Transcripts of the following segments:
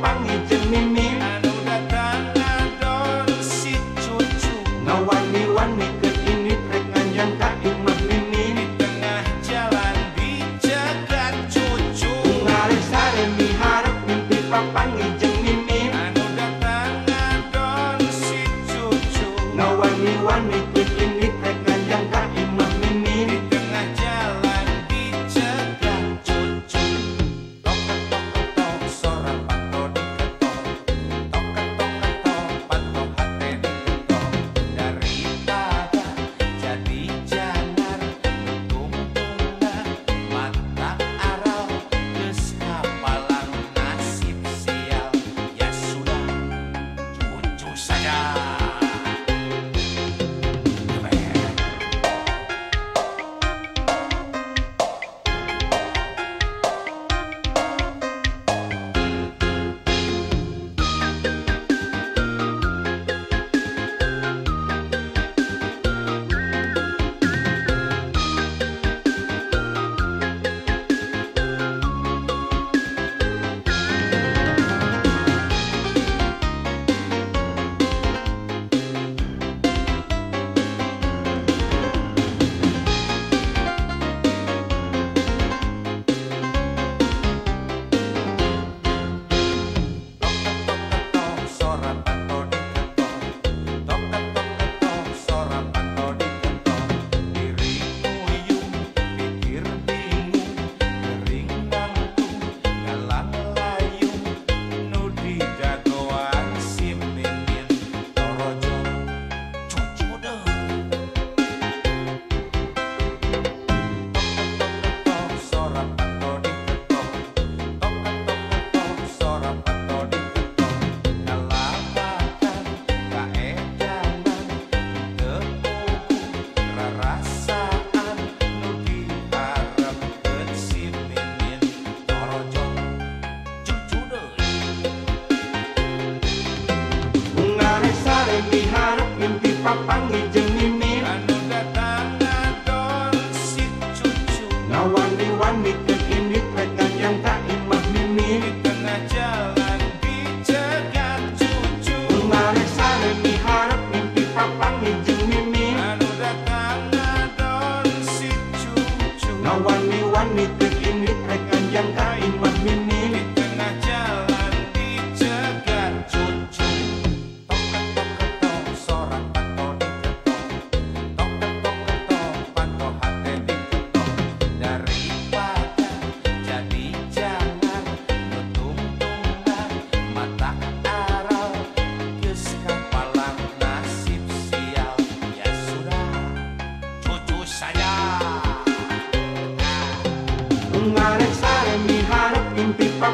帮你 cucu papangi jeung mimin Anu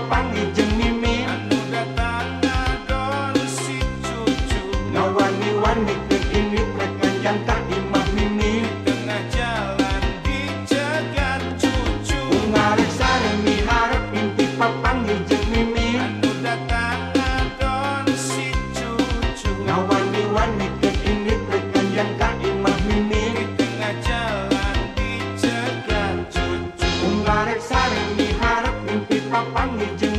帮你捡 dicegat cucu